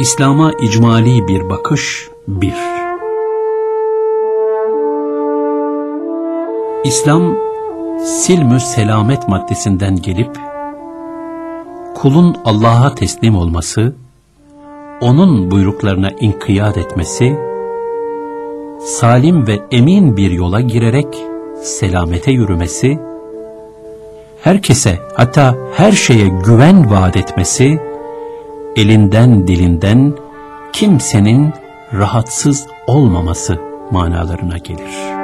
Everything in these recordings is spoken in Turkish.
İslam'a icmali bir bakış bir. İslam, silmü selamet maddesinden gelip, kulun Allah'a teslim olması, onun buyruklarına inkiyat etmesi, salim ve emin bir yola girerek selamete yürümesi, herkese hatta her şeye güven vaat etmesi, elinden dilinden kimsenin rahatsız olmaması manalarına gelir.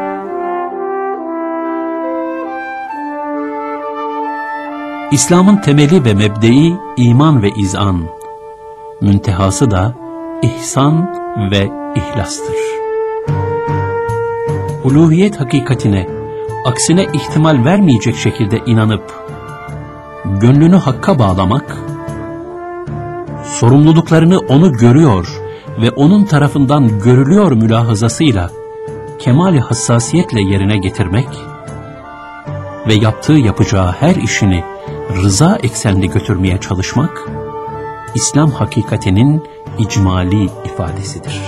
İslam'ın temeli ve mebdei iman ve izan, müntehası da ihsan ve ihlastır. Uluhiyet hakikatine, aksine ihtimal vermeyecek şekilde inanıp, gönlünü hakka bağlamak, sorumluluklarını onu görüyor ve onun tarafından görülüyor mülahazasıyla, kemali hassasiyetle yerine getirmek ve yaptığı yapacağı her işini rıza eksenli götürmeye çalışmak, İslam hakikatinin icmali ifadesidir.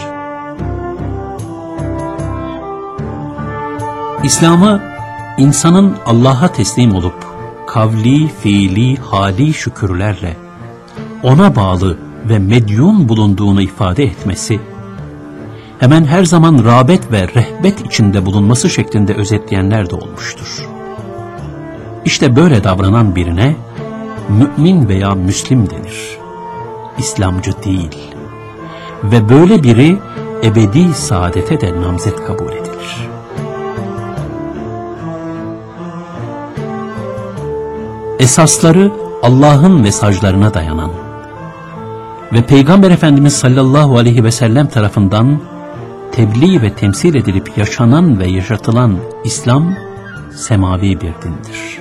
İslam'ı insanın Allah'a teslim olup kavli, fiili, hali şükürlerle ona bağlı ve medyum bulunduğunu ifade etmesi, hemen her zaman rağbet ve rehbet içinde bulunması şeklinde özetleyenler de olmuştur. İşte böyle davranan birine mümin veya müslim denir. İslamcı değil. Ve böyle biri ebedi saadete de namzet kabul edilir. Esasları Allah'ın mesajlarına dayanan ve Peygamber Efendimiz sallallahu aleyhi ve sellem tarafından tebliğ ve temsil edilip yaşanan ve yaşatılan İslam semavi bir dindir.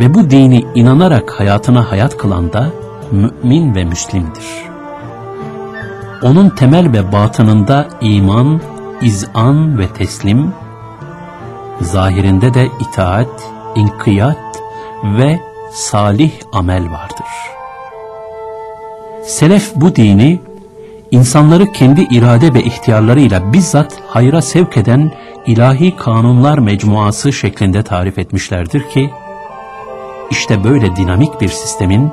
Ve bu dini inanarak hayatına hayat kılan da mümin ve müslimdir. Onun temel ve batınında iman, izan ve teslim, zahirinde de itaat, inkiyat ve salih amel vardır. Selef bu dini, insanları kendi irade ve ihtiyarlarıyla bizzat hayra sevk eden ilahi kanunlar mecmuası şeklinde tarif etmişlerdir ki, işte böyle dinamik bir sistemin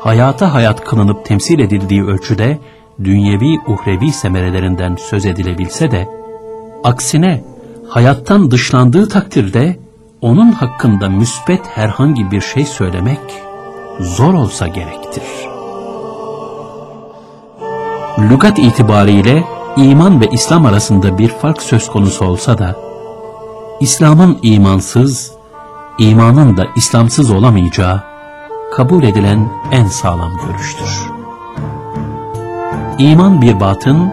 hayata hayat kılınıp temsil edildiği ölçüde dünyevi uhrevi semerelerinden söz edilebilse de, aksine hayattan dışlandığı takdirde onun hakkında müspet herhangi bir şey söylemek zor olsa gerektir. Lügat itibariyle iman ve İslam arasında bir fark söz konusu olsa da, İslam'ın imansız, imanın da İslamsız olamayacağı kabul edilen en sağlam görüştür. İman bir batın,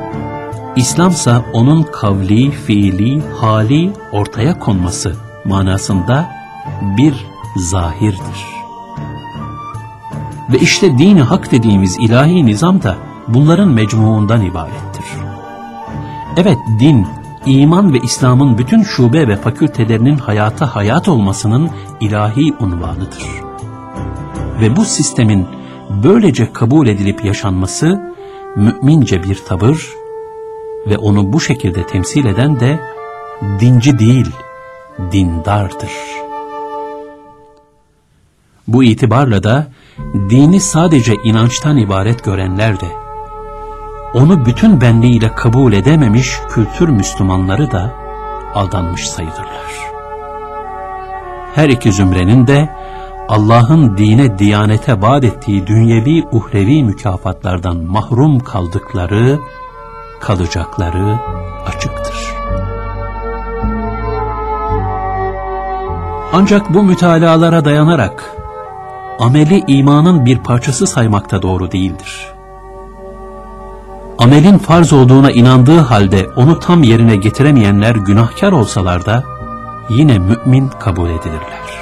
İslamsa onun kavli, fiili, hali ortaya konması manasında bir zahirdir. Ve işte dini hak dediğimiz ilahi nizam da bunların mecmuundan ibarettir. Evet din iman ve İslam'ın bütün şube ve fakültelerinin hayata hayat olmasının ilahi unvanıdır. Ve bu sistemin böylece kabul edilip yaşanması mümince bir tavır ve onu bu şekilde temsil eden de dinci değil, dindardır. Bu itibarla da dini sadece inançtan ibaret görenler de onu bütün benliğiyle kabul edememiş kültür Müslümanları da aldanmış sayılırlar. Her iki zümrenin de Allah'ın dine diyanete vaat ettiği dünyevi uhrevi mükafatlardan mahrum kaldıkları, kalacakları açıktır. Ancak bu mütalalara dayanarak ameli imanın bir parçası saymakta doğru değildir amelin farz olduğuna inandığı halde onu tam yerine getiremeyenler günahkar olsalar da yine mümin kabul edilirler.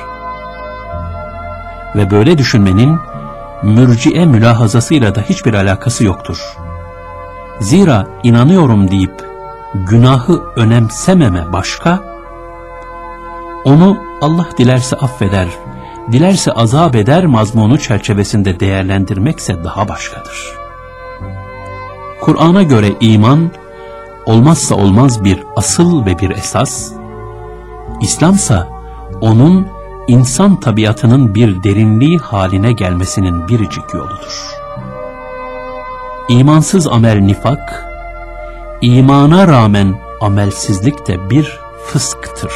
Ve böyle düşünmenin mürciye mülahazasıyla da hiçbir alakası yoktur. Zira inanıyorum deyip günahı önemsememe başka, onu Allah dilerse affeder, dilerse azap eder mazmunu çerçevesinde değerlendirmekse daha başkadır.'' Kur'an'a göre iman olmazsa olmaz bir asıl ve bir esas, İslamsa onun insan tabiatının bir derinliği haline gelmesinin biricik yoludur. İmansız amel nifak, imana rağmen amelsizlik de bir fısktır.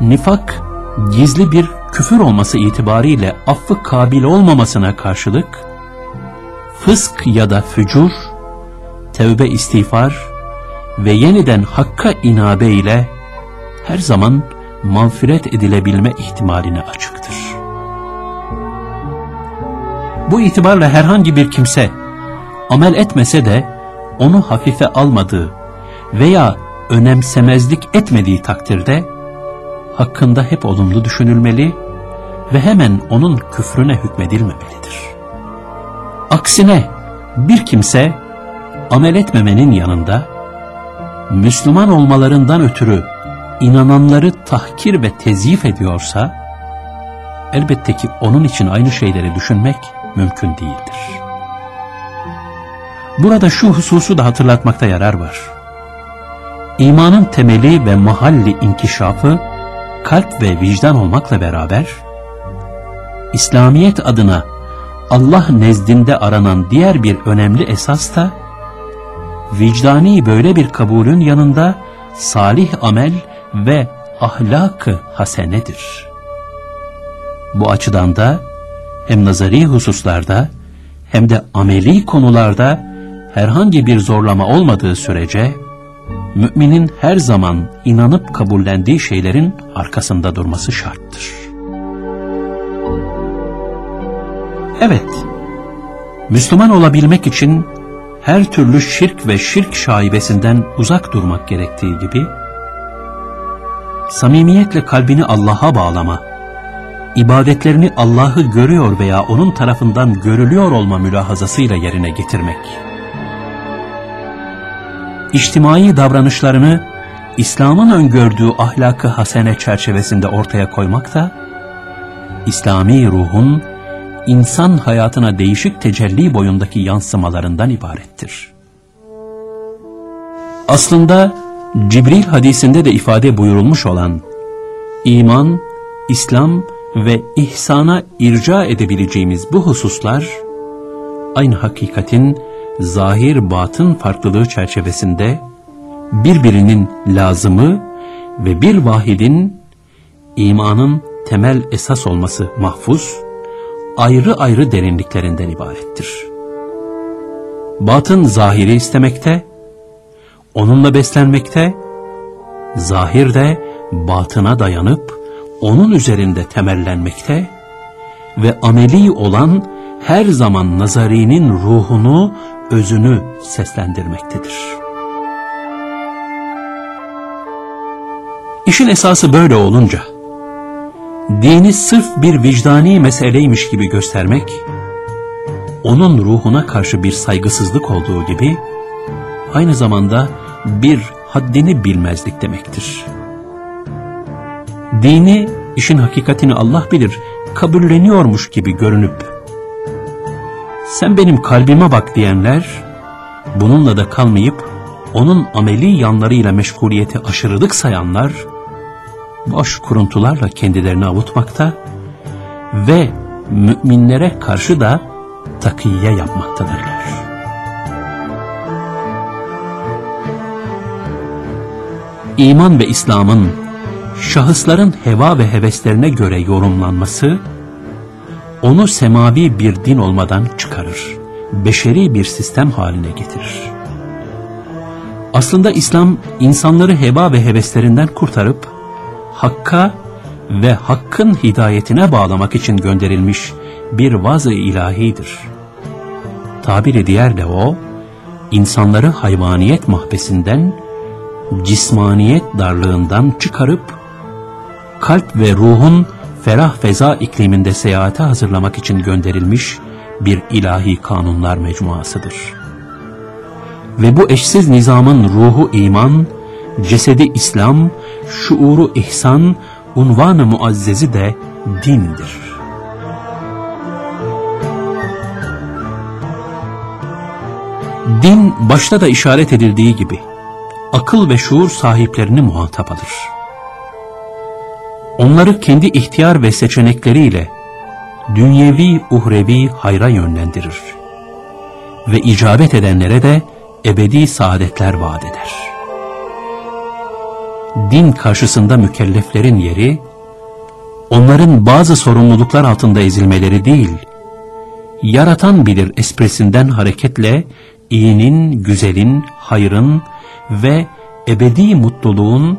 Nifak, gizli bir küfür olması itibariyle affı kabil olmamasına karşılık, fısk ya da fücur, tevbe istiğfar ve yeniden hakka inabe ile her zaman mağfiret edilebilme ihtimaline açıktır. Bu itibarla herhangi bir kimse amel etmese de onu hafife almadığı veya önemsemezlik etmediği takdirde hakkında hep olumlu düşünülmeli ve hemen onun küfrüne hükmedilmemelidir. Aksine bir kimse amel etmemenin yanında Müslüman olmalarından ötürü inananları tahkir ve tezyif ediyorsa elbette ki onun için aynı şeyleri düşünmek mümkün değildir. Burada şu hususu da hatırlatmakta yarar var. İmanın temeli ve mahalli inkişafı kalp ve vicdan olmakla beraber İslamiyet adına Allah nezdinde aranan diğer bir önemli esas da vicdani böyle bir kabulün yanında salih amel ve ahlak-ı hasenedir. Bu açıdan da hem nazari hususlarda hem de ameli konularda herhangi bir zorlama olmadığı sürece müminin her zaman inanıp kabullendiği şeylerin arkasında durması şarttır. Evet, Müslüman olabilmek için her türlü şirk ve şirk şaibesinden uzak durmak gerektiği gibi, samimiyetle kalbini Allah'a bağlama, ibadetlerini Allah'ı görüyor veya onun tarafından görülüyor olma mülahazasıyla yerine getirmek, içtimai davranışlarını İslam'ın öngördüğü ahlakı hasene çerçevesinde ortaya koymak da, İslami ruhun insan hayatına değişik tecelli boyundaki yansımalarından ibarettir. Aslında Cibril hadisinde de ifade buyurulmuş olan iman, İslam ve ihsana irca edebileceğimiz bu hususlar aynı hakikatin zahir batın farklılığı çerçevesinde birbirinin lazımı ve bir vahidin imanın temel esas olması mahfuz, ayrı ayrı derinliklerinden ibarettir. Batın zahiri istemekte, onunla beslenmekte, zahir de batına dayanıp onun üzerinde temellenmekte ve ameli olan her zaman nazarinin ruhunu, özünü seslendirmektedir. İşin esası böyle olunca, dini sırf bir vicdani meseleymiş gibi göstermek, onun ruhuna karşı bir saygısızlık olduğu gibi, aynı zamanda bir haddini bilmezlik demektir. Dini, işin hakikatini Allah bilir, kabulleniyormuş gibi görünüp, sen benim kalbime bak diyenler, bununla da kalmayıp, onun ameli yanlarıyla meşguliyeti aşırılık sayanlar, boş kuruntularla kendilerini avutmakta ve müminlere karşı da takiye yapmaktadırlar. İman ve İslam'ın şahısların heva ve heveslerine göre yorumlanması, onu semavi bir din olmadan çıkarır, beşeri bir sistem haline getirir. Aslında İslam insanları heva ve heveslerinden kurtarıp Hakka ve Hakk'ın hidayetine bağlamak için gönderilmiş bir vaz-ı ilahidir. Tabiri diğerle o, insanları hayvaniyet mahbesinden, cismaniyet darlığından çıkarıp, kalp ve ruhun ferah feza ikliminde seyahate hazırlamak için gönderilmiş bir ilahi kanunlar mecmuasıdır. Ve bu eşsiz nizamın ruhu iman, cesedi İslam, şuuru ihsan, unvanı muazzezi de dindir. Din başta da işaret edildiği gibi akıl ve şuur sahiplerini muhatap alır. Onları kendi ihtiyar ve seçenekleriyle dünyevi uhrevi hayra yönlendirir ve icabet edenlere de ebedi saadetler vaat eder. Din karşısında mükelleflerin yeri, onların bazı sorumluluklar altında ezilmeleri değil, yaratan bilir esprisinden hareketle iyinin, güzelin, hayrın ve ebedi mutluluğun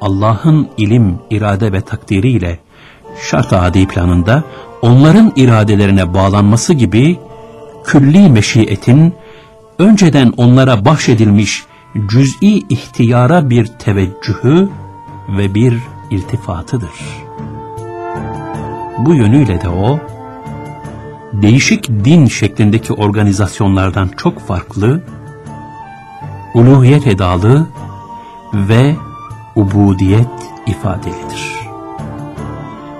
Allah'ın ilim, irade ve takdiriyle şart adi planında onların iradelerine bağlanması gibi külli meşiyetin önceden onlara bahşedilmiş cüz'i ihtiyara bir teveccühü ve bir iltifatıdır. Bu yönüyle de o, değişik din şeklindeki organizasyonlardan çok farklı, uluhiyet edalı ve ubudiyet ifadelidir.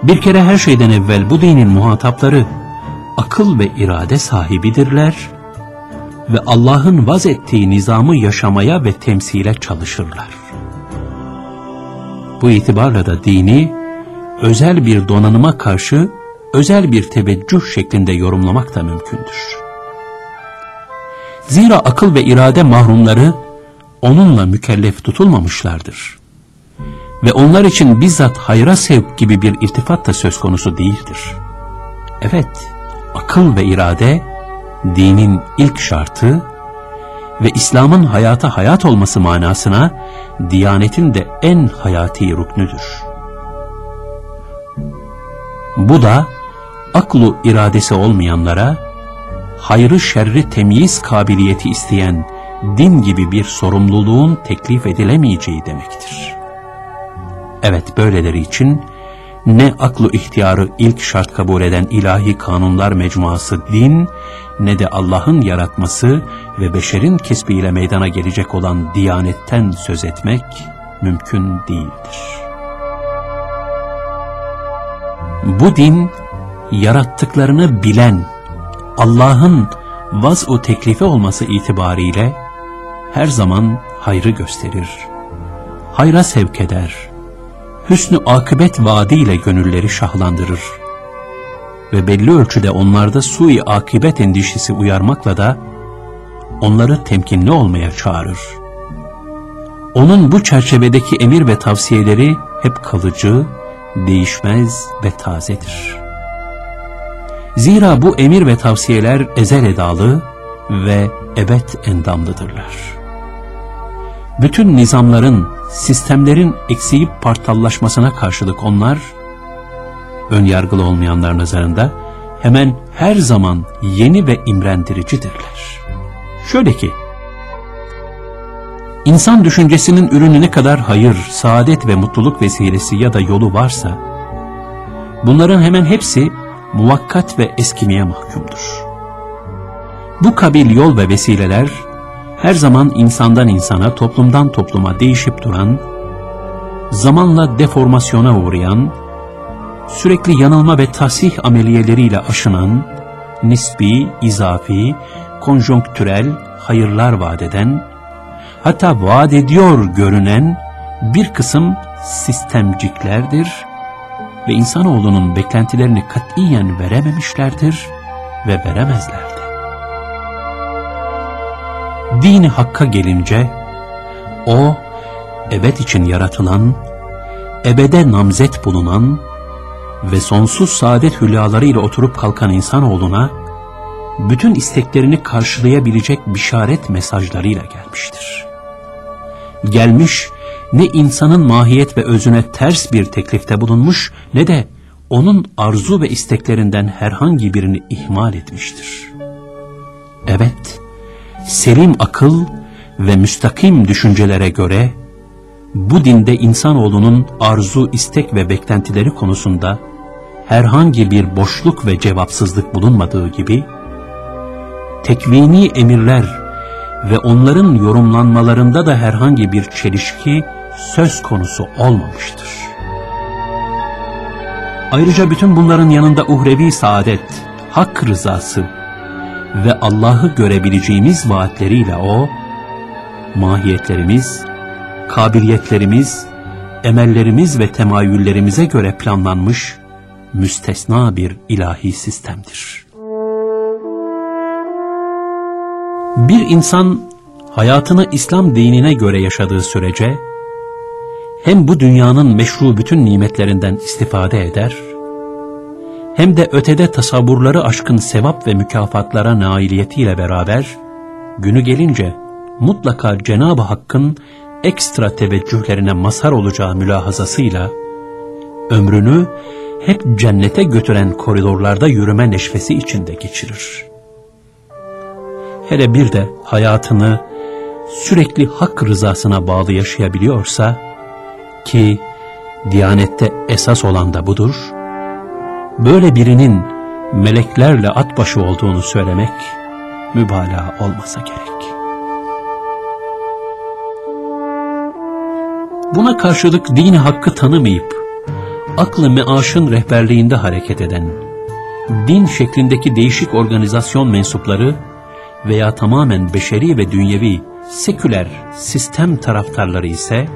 Bir kere her şeyden evvel bu dinin muhatapları akıl ve irade sahibidirler ve Allah'ın vaz ettiği nizamı yaşamaya ve temsile çalışırlar. Bu itibarla da dini özel bir donanıma karşı özel bir teveccüh şeklinde yorumlamak da mümkündür. Zira akıl ve irade mahrumları onunla mükellef tutulmamışlardır. Ve onlar için bizzat hayra sevk gibi bir irtifat da söz konusu değildir. Evet, akıl ve irade dinin ilk şartı ve İslam'ın hayata hayat olması manasına Diyanetin de en hayati ruknüdür. Bu da aklu iradesi olmayanlara hayrı şerri temyiz kabiliyeti isteyen din gibi bir sorumluluğun teklif edilemeyeceği demektir. Evet böyleleri için ne aklı ihtiyarı ilk şart kabul eden ilahi kanunlar mecmuası din, ne de Allah'ın yaratması ve beşerin kesbiyle meydana gelecek olan diyanetten söz etmek mümkün değildir. Bu din, yarattıklarını bilen, Allah'ın vaz-u teklifi olması itibariyle her zaman hayrı gösterir, hayra sevk eder, hüsnü akıbet vaadiyle gönülleri şahlandırır ve belli ölçüde onlarda sui akıbet endişesi uyarmakla da onları temkinli olmaya çağırır. Onun bu çerçevedeki emir ve tavsiyeleri hep kalıcı, değişmez ve tazedir. Zira bu emir ve tavsiyeler ezel edalı ve ebed endamlıdırlar. Bütün nizamların, sistemlerin eksiyip partallaşmasına karşılık onlar, ön yargılı olmayanlar nazarında hemen her zaman yeni ve imrendiricidirler. Şöyle ki, insan düşüncesinin ürünü ne kadar hayır, saadet ve mutluluk vesilesi ya da yolu varsa, bunların hemen hepsi muvakkat ve eskimeye mahkumdur. Bu kabil yol ve vesileler, her zaman insandan insana, toplumdan topluma değişip duran, zamanla deformasyona uğrayan, sürekli yanılma ve tasih ameliyeleriyle aşınan, nisbi, izafi, konjonktürel hayırlar vaat eden, hatta vaat ediyor görünen bir kısım sistemciklerdir ve insanoğlunun beklentilerini katiyen verememişlerdir ve veremezlerdi. Dini Hakk'a gelince, o, ebed için yaratılan, ebede namzet bulunan ve sonsuz saadet hülyalarıyla oturup kalkan insanoğluna, bütün isteklerini karşılayabilecek bişaret mesajlarıyla gelmiştir. Gelmiş, ne insanın mahiyet ve özüne ters bir teklifte bulunmuş, ne de onun arzu ve isteklerinden herhangi birini ihmal etmiştir. Evet, selim akıl ve müstakim düşüncelere göre, bu dinde insanoğlunun arzu, istek ve beklentileri konusunda herhangi bir boşluk ve cevapsızlık bulunmadığı gibi, tekvini emirler ve onların yorumlanmalarında da herhangi bir çelişki söz konusu olmamıştır. Ayrıca bütün bunların yanında uhrevi saadet, hak rızası ve Allah'ı görebileceğimiz vaatleriyle o, mahiyetlerimiz, kabiliyetlerimiz, emellerimiz ve temayüllerimize göre planlanmış müstesna bir ilahi sistemdir. Bir insan hayatını İslam dinine göre yaşadığı sürece hem bu dünyanın meşru bütün nimetlerinden istifade eder, hem de ötede tasavvurları aşkın sevap ve mükafatlara nailiyetiyle beraber, günü gelince mutlaka Cenab-ı Hakk'ın ekstra teveccühlerine mazhar olacağı mülahazasıyla, ömrünü hep cennete götüren koridorlarda yürüme neşvesi içinde geçirir. Hele bir de hayatını sürekli hak rızasına bağlı yaşayabiliyorsa, ki Diyanette esas olan da budur, böyle birinin meleklerle at başı olduğunu söylemek mübalağa olmasa gerek. Buna karşılık dini hakkı tanımayıp, aklı meaşın rehberliğinde hareket eden, din şeklindeki değişik organizasyon mensupları veya tamamen beşeri ve dünyevi seküler sistem taraftarları ise,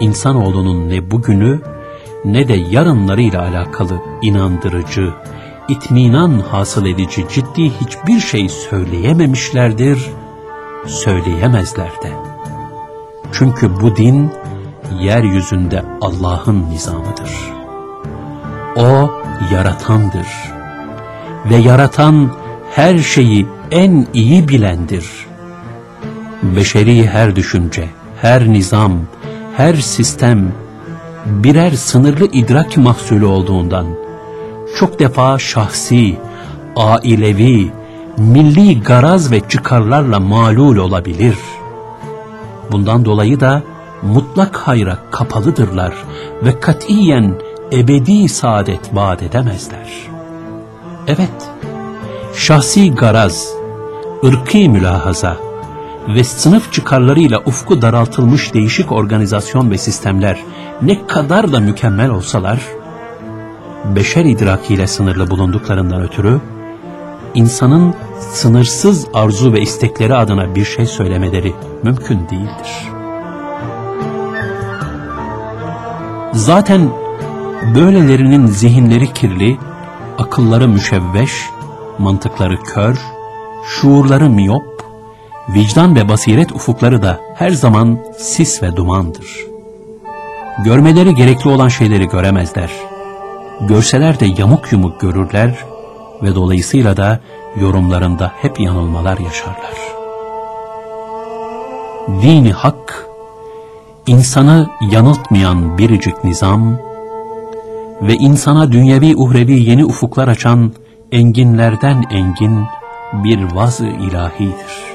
insanoğlunun ne bugünü ne de yarınlarıyla alakalı inandırıcı, itminan hasıl edici ciddi hiçbir şey söyleyememişlerdir, söyleyemezler de. Çünkü bu din, yeryüzünde Allah'ın nizamıdır. O yaratandır. Ve yaratan her şeyi en iyi bilendir. Beşeri her düşünce, her nizam, her sistem birer sınırlı idrak mahsulü olduğundan çok defa şahsi, ailevi, milli garaz ve çıkarlarla malul olabilir. Bundan dolayı da mutlak hayra kapalıdırlar ve katiyen ebedi saadet vaat edemezler. Evet, şahsi garaz, ırkî mülahaza, ve sınıf çıkarlarıyla ufku daraltılmış değişik organizasyon ve sistemler ne kadar da mükemmel olsalar, beşer idrakiyle sınırlı bulunduklarından ötürü, insanın sınırsız arzu ve istekleri adına bir şey söylemeleri mümkün değildir. Zaten böylelerinin zihinleri kirli, akılları müşevveş, mantıkları kör, şuurları miyop, vicdan ve basiret ufukları da her zaman sis ve dumandır. Görmeleri gerekli olan şeyleri göremezler. Görseler de yamuk yumuk görürler ve dolayısıyla da yorumlarında hep yanılmalar yaşarlar. Dini hak, insanı yanıltmayan biricik nizam ve insana dünyevi uhrevi yeni ufuklar açan enginlerden engin bir vaz-ı ilahidir.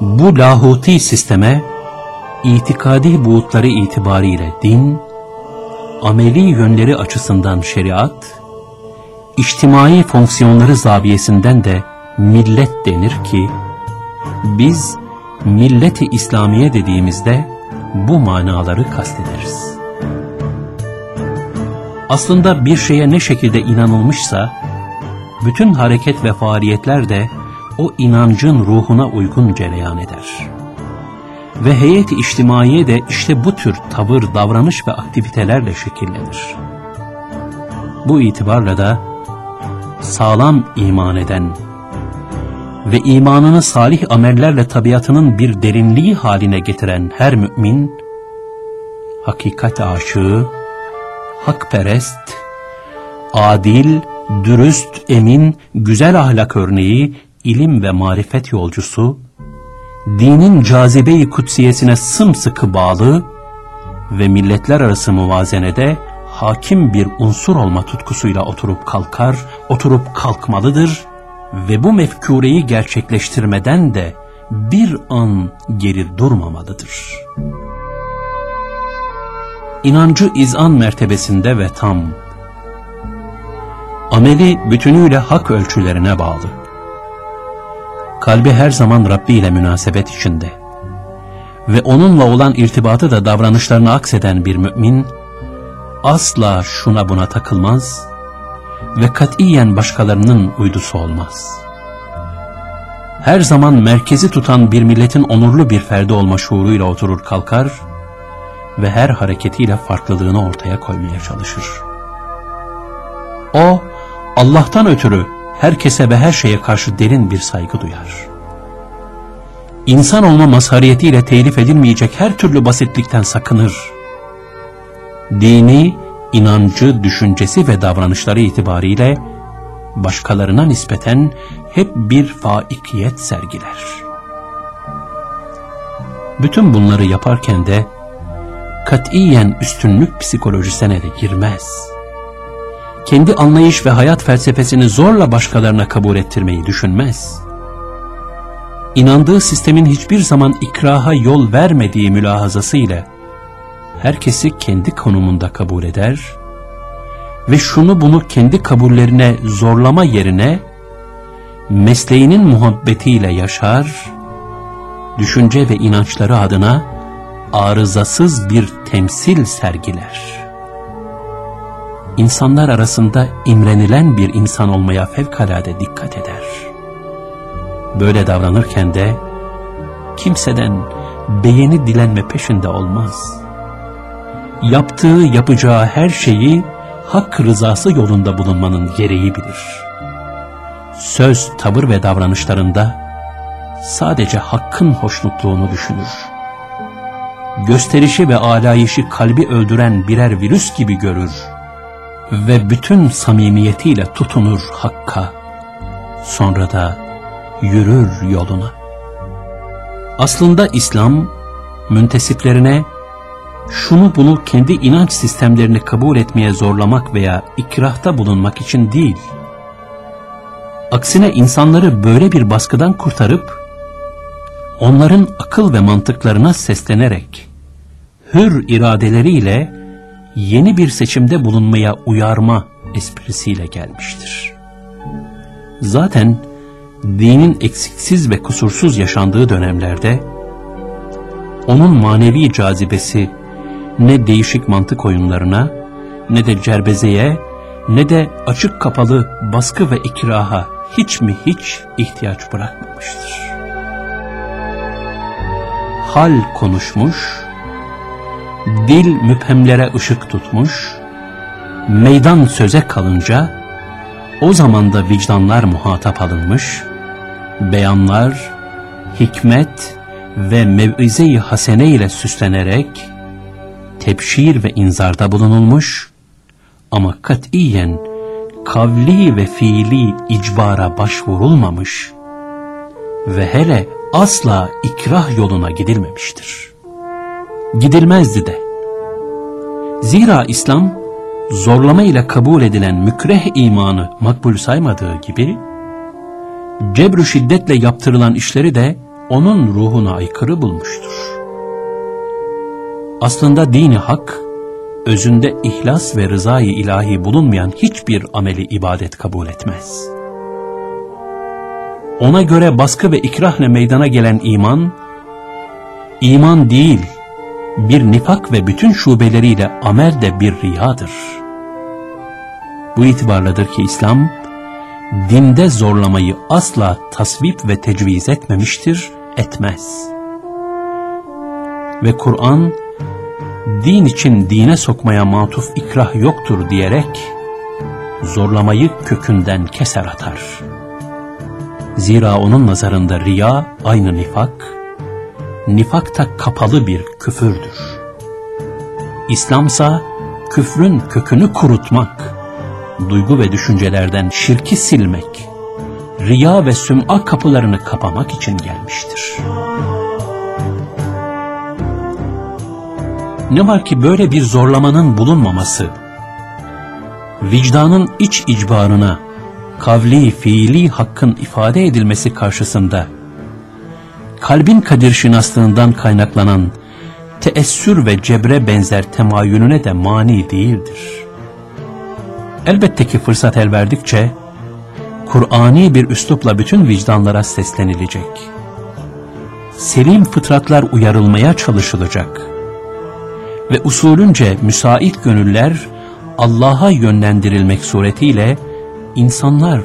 Bu lahuti sisteme itikadi buğutları itibariyle din, ameli yönleri açısından şeriat, içtimai fonksiyonları zaviyesinden de millet denir ki, biz milleti İslamiye dediğimizde bu manaları kastederiz. Aslında bir şeye ne şekilde inanılmışsa, bütün hareket ve faaliyetler de o inancın ruhuna uygun cereyan eder. Ve heyet-i içtimaiye de işte bu tür tavır, davranış ve aktivitelerle şekillenir. Bu itibarla da sağlam iman eden ve imanını salih amellerle tabiatının bir derinliği haline getiren her mümin, hakikat aşığı, hakperest, adil, dürüst, emin, güzel ahlak örneği, ilim ve marifet yolcusu, dinin cazibe-i kutsiyesine sımsıkı bağlı ve milletler arası muvazenede hakim bir unsur olma tutkusuyla oturup kalkar, oturup kalkmalıdır ve bu mefkureyi gerçekleştirmeden de bir an geri durmamalıdır. İnancı izan mertebesinde ve tam, ameli bütünüyle hak ölçülerine bağlı. Kalbi her zaman Rabbi ile münasebet içinde. Ve onunla olan irtibatı da davranışlarına akseden bir mümin, asla şuna buna takılmaz ve katiyen başkalarının uydusu olmaz. Her zaman merkezi tutan bir milletin onurlu bir ferdi olma şuuruyla oturur kalkar ve her hareketiyle farklılığını ortaya koymaya çalışır. O, Allah'tan ötürü herkese ve her şeye karşı derin bir saygı duyar. İnsan olma mazhariyetiyle telif edilmeyecek her türlü basitlikten sakınır. Dini, inancı, düşüncesi ve davranışları itibariyle başkalarına nispeten hep bir faikiyet sergiler. Bütün bunları yaparken de katiyen üstünlük psikolojisine de girmez. Kendi anlayış ve hayat felsefesini zorla başkalarına kabul ettirmeyi düşünmez. İnandığı sistemin hiçbir zaman ikraha yol vermediği mülahazası ile herkesi kendi konumunda kabul eder ve şunu bunu kendi kabullerine zorlama yerine mesleğinin muhabbetiyle yaşar, düşünce ve inançları adına arızasız bir temsil sergiler. İnsanlar arasında imrenilen bir insan olmaya fevkalade dikkat eder. Böyle davranırken de kimseden beğeni dilenme peşinde olmaz. Yaptığı yapacağı her şeyi hak rızası yolunda bulunmanın gereği bilir. Söz, tavır ve davranışlarında sadece hakkın hoşnutluğunu düşünür. Gösterişi ve alayişi kalbi öldüren birer virüs gibi görür ve bütün samimiyetiyle tutunur hakka. Sonra da yürür yoluna. Aslında İslam, müntesiplerine şunu bunu kendi inanç sistemlerini kabul etmeye zorlamak veya ikrahta bulunmak için değil. Aksine insanları böyle bir baskıdan kurtarıp, onların akıl ve mantıklarına seslenerek, hür iradeleriyle yeni bir seçimde bulunmaya uyarma esprisiyle gelmiştir. Zaten dinin eksiksiz ve kusursuz yaşandığı dönemlerde, onun manevi cazibesi ne değişik mantık oyunlarına, ne de cerbezeye, ne de açık kapalı baskı ve ikraha hiç mi hiç ihtiyaç bırakmamıştır. Hal konuşmuş, dil müphemlere ışık tutmuş, meydan söze kalınca, o zaman da vicdanlar muhatap alınmış, beyanlar, hikmet ve mev'ize-i hasene ile süslenerek, tebşir ve inzarda bulunulmuş ama katiyen kavli ve fiili icbara başvurulmamış ve hele asla ikrah yoluna gidilmemiştir. Gidilmezdi de. Zira İslam zorlama ile kabul edilen mükreh imanı makbul saymadığı gibi cebru şiddetle yaptırılan işleri de onun ruhuna aykırı bulmuştur. Aslında dini hak, özünde ihlas ve rızayı ilahi bulunmayan hiçbir ameli ibadet kabul etmez. Ona göre baskı ve ikrahla meydana gelen iman, iman değil, bir nifak ve bütün şubeleriyle amel de bir riyadır. Bu itibarladır ki İslam, dinde zorlamayı asla tasvip ve tecviz etmemiştir, etmez. Ve Kur'an, din için dine sokmaya matuf ikrah yoktur diyerek zorlamayı kökünden keser atar. Zira onun nazarında riya aynı nifak, nifak da kapalı bir küfürdür. İslamsa küfrün kökünü kurutmak, duygu ve düşüncelerden şirki silmek, riya ve süm'a kapılarını kapamak için gelmiştir. Ne var ki böyle bir zorlamanın bulunmaması, vicdanın iç icbarına, kavli, fiili hakkın ifade edilmesi karşısında, kalbin kadir şinaslığından kaynaklanan teessür ve cebre benzer temayülüne de mani değildir. Elbette ki fırsat el verdikçe, Kur'ani bir üslupla bütün vicdanlara seslenilecek. Selim fıtratlar uyarılmaya çalışılacak ve usulünce müsait gönüller Allah'a yönlendirilmek suretiyle insanlar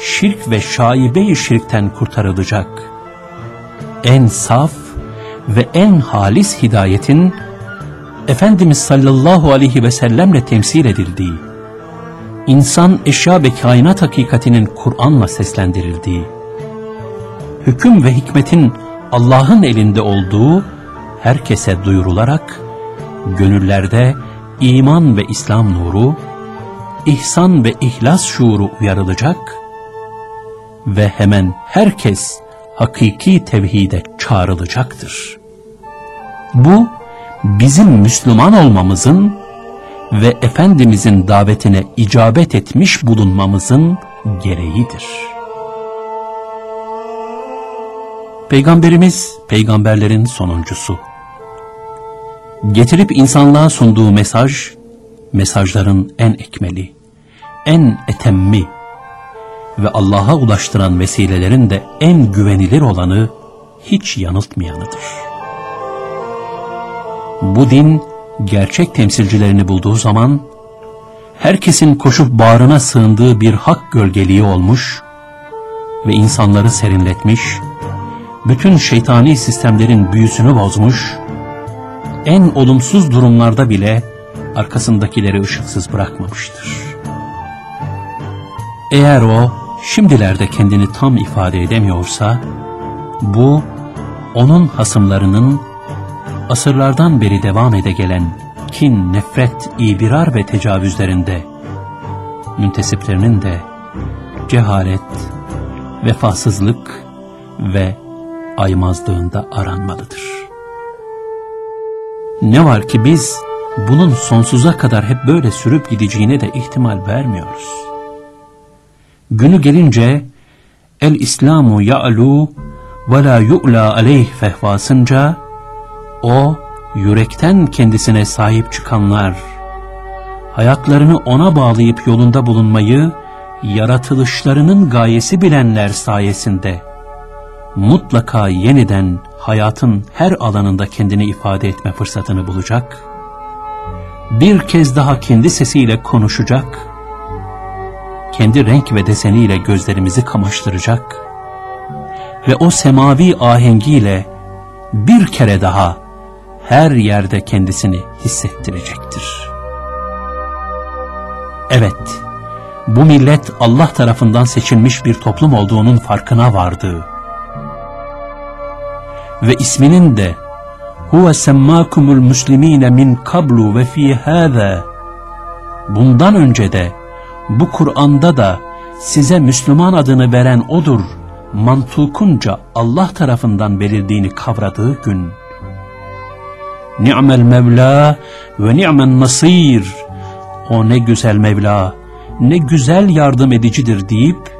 şirk ve şaibe-i şirkten kurtarılacak. En saf ve en halis hidayetin Efendimiz sallallahu aleyhi ve sellemle temsil edildiği, insan eşya ve kainat hakikatinin Kur'an'la seslendirildiği, hüküm ve hikmetin Allah'ın elinde olduğu herkese duyurularak, gönüllerde iman ve İslam nuru, ihsan ve ihlas şuuru uyarılacak ve hemen herkes hakiki tevhide çağrılacaktır. Bu, bizim Müslüman olmamızın ve Efendimizin davetine icabet etmiş bulunmamızın gereğidir. Peygamberimiz, peygamberlerin sonuncusu. Getirip insanlığa sunduğu mesaj, mesajların en ekmeli, en etemmi ve Allah'a ulaştıran vesilelerin de en güvenilir olanı, hiç yanıltmayanıdır. Bu din gerçek temsilcilerini bulduğu zaman herkesin koşup bağrına sığındığı bir hak gölgeliği olmuş ve insanları serinletmiş, bütün şeytani sistemlerin büyüsünü bozmuş, en olumsuz durumlarda bile arkasındakileri ışıksız bırakmamıştır. Eğer o şimdilerde kendini tam ifade edemiyorsa, bu onun hasımlarının asırlardan beri devam ede gelen kin, nefret, ibirar ve tecavüzlerinde müntesiplerinin de cehalet, vefasızlık ve aymazlığında aranmalıdır. Ne var ki biz bunun sonsuza kadar hep böyle sürüp gideceğine de ihtimal vermiyoruz. Günü gelince el İslamu ya'lu ve la yu'la aleyh fehvasınca o, yürekten kendisine sahip çıkanlar, hayatlarını ona bağlayıp yolunda bulunmayı, yaratılışlarının gayesi bilenler sayesinde, mutlaka yeniden hayatın her alanında kendini ifade etme fırsatını bulacak, bir kez daha kendi sesiyle konuşacak, kendi renk ve deseniyle gözlerimizi kamaştıracak ve o semavi ahengiyle bir kere daha her yerde kendisini hissettirecektir. Evet, bu millet Allah tarafından seçilmiş bir toplum olduğunun farkına vardı. Ve isminin de huve semmâkumul muslimîne min kablu ve fî hâzâ bundan önce de bu Kur'an'da da size Müslüman adını veren odur mantukunca Allah tarafından verildiğini kavradığı gün Ni'mel Mevla ve ni'men nasir. O ne güzel Mevla, ne güzel yardım edicidir deyip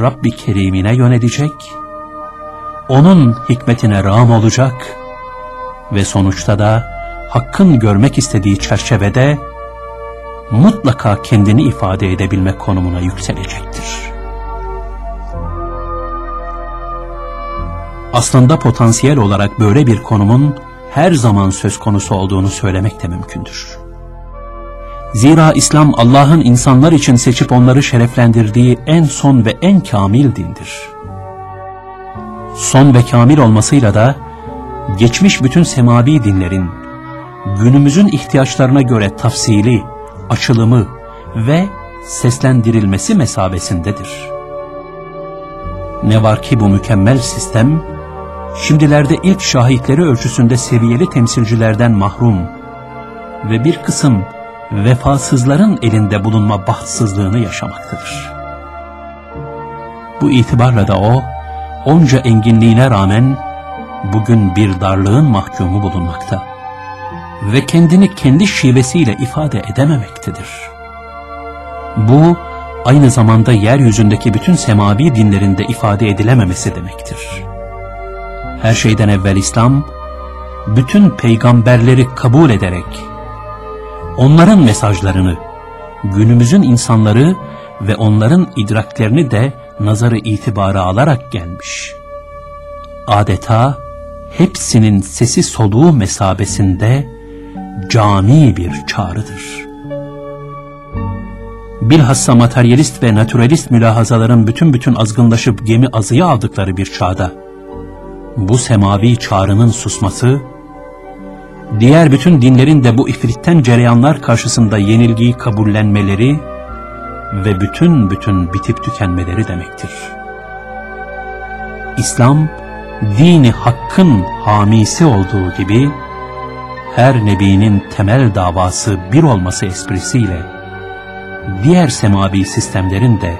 Rabbi Kerim'ine yönelecek. Onun hikmetine rağm olacak ve sonuçta da hakkın görmek istediği çerçevede mutlaka kendini ifade edebilmek konumuna yükselecektir. Aslında potansiyel olarak böyle bir konumun her zaman söz konusu olduğunu söylemek de mümkündür. Zira İslam Allah'ın insanlar için seçip onları şereflendirdiği en son ve en kamil dindir. Son ve kamil olmasıyla da geçmiş bütün semavi dinlerin günümüzün ihtiyaçlarına göre tafsili, açılımı ve seslendirilmesi mesabesindedir. Ne var ki bu mükemmel sistem şimdilerde ilk şahitleri ölçüsünde seviyeli temsilcilerden mahrum ve bir kısım vefasızların elinde bulunma bahtsızlığını yaşamaktadır. Bu itibarla da o, onca enginliğine rağmen bugün bir darlığın mahkumu bulunmakta ve kendini kendi şivesiyle ifade edememektedir. Bu, aynı zamanda yeryüzündeki bütün semavi dinlerinde ifade edilememesi demektir her şeyden evvel İslam, bütün peygamberleri kabul ederek, onların mesajlarını, günümüzün insanları ve onların idraklerini de nazarı itibara alarak gelmiş. Adeta hepsinin sesi soluğu mesabesinde cami bir çağrıdır. bilhassa materyalist ve naturalist mülahazaların bütün bütün azgınlaşıp gemi azıya aldıkları bir çağda, bu semavi çağrının susması, diğer bütün dinlerin de bu ifritten cereyanlar karşısında yenilgiyi kabullenmeleri ve bütün bütün bitip tükenmeleri demektir. İslam, dini hakkın hamisi olduğu gibi, her nebinin temel davası bir olması esprisiyle, diğer semavi sistemlerin de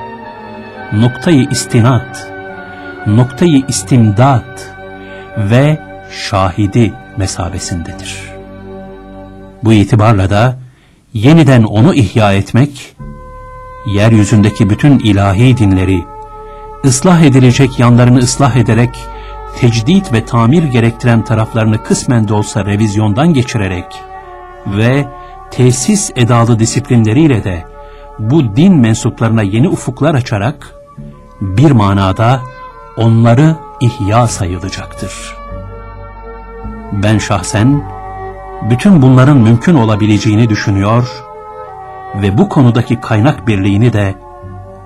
noktayı istinat, noktayı istimdat ve şahidi mesabesindedir. Bu itibarla da yeniden onu ihya etmek, yeryüzündeki bütün ilahi dinleri, ıslah edilecek yanlarını ıslah ederek, tecdit ve tamir gerektiren taraflarını kısmen de olsa revizyondan geçirerek ve tesis edalı disiplinleriyle de bu din mensuplarına yeni ufuklar açarak bir manada onları ihya sayılacaktır. Ben şahsen bütün bunların mümkün olabileceğini düşünüyor ve bu konudaki kaynak birliğini de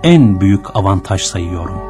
en büyük avantaj sayıyorum.